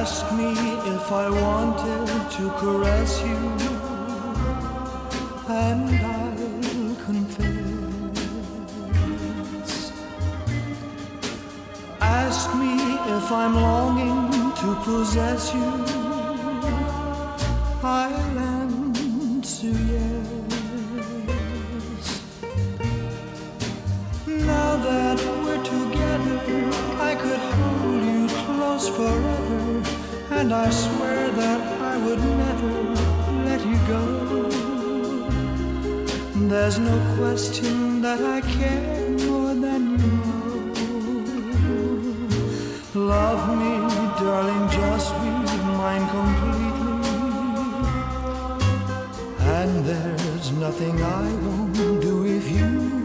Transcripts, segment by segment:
Ask me if I wanted to caress you, and I'll confess. Ask me if I'm longing to possess you, I'll answer yes. Now that we're together, I could hold you close forever, and I swear that I would never let you go. There's no question that I care more than you know. Love me, darling, just be mine completely. And there's nothing I won't do if you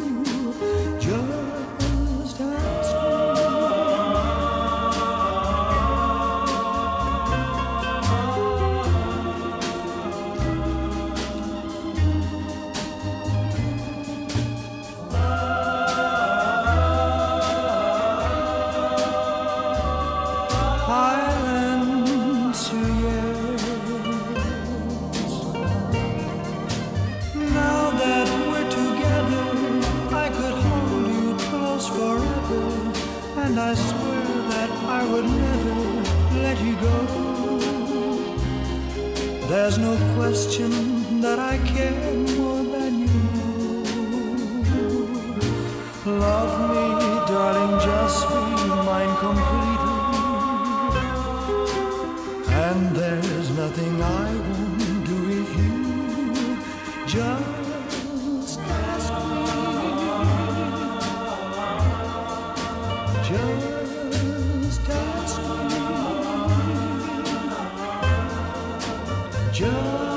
and I swear that I would never let you go. There's no question that I care more than you. Love me, darling, just be mine completely. And there's nothing I won't do if you just Just